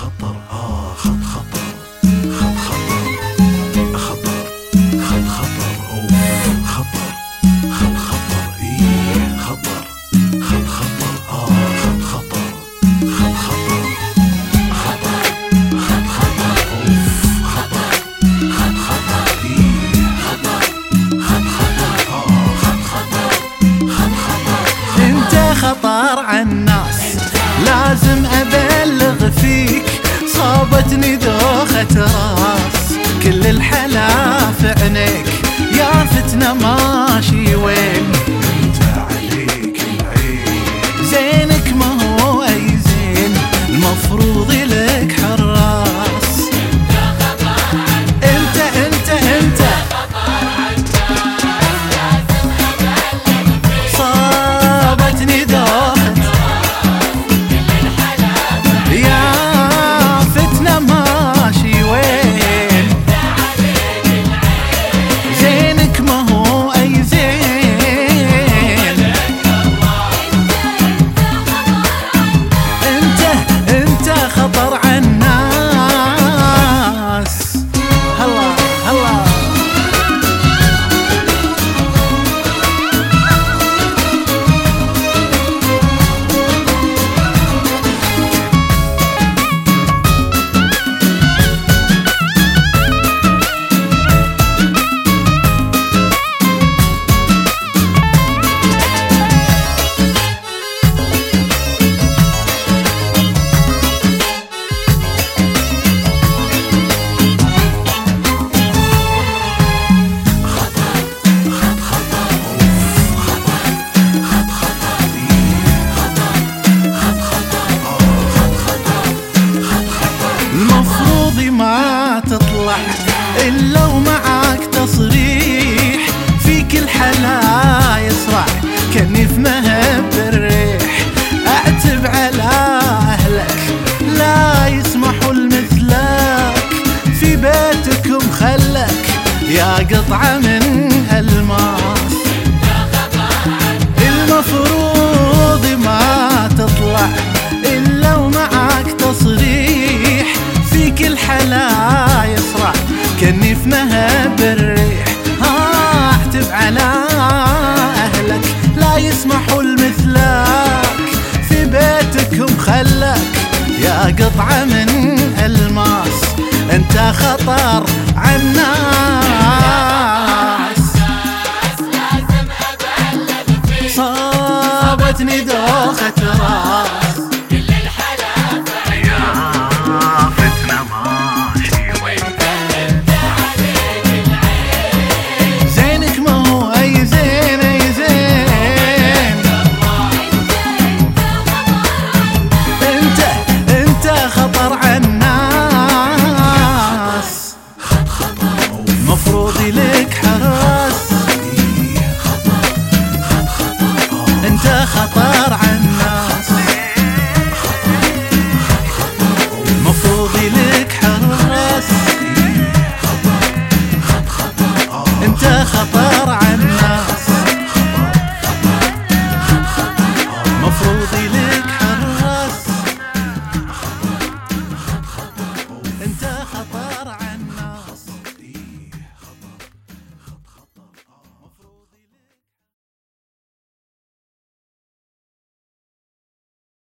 خطر آه خط خطر خط خطر خطر خط خطر أو خطر خط خطر إيه خطر خط خطر آه خط خطر خط خطر خطر خط خطر أو خطر خط خطر إيه خطر خط خطر آه خط خطر خط خطر أنت خطر على الناس لازم أبلغ صابتني دوخة راس. كل الحلا في عينيك يا فتنة ماشي تطلع الا ومعاك تصريح فيك الحلا يسرع كني في مهب الريح أعتب على أهلك. لا يسمحوا لمثلك. في بيتكم خلك. يا قطعة من الماس المفروض ما تطلع. يا قطعة من ألماس أنت خطر عالناس صابتني دوخة أنت خطر عالناس مفروض لك حراس أنت خطر عالناس مفروض لك